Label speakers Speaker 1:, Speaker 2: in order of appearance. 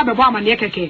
Speaker 1: abɛbɔ amanneɛ kɛkɛ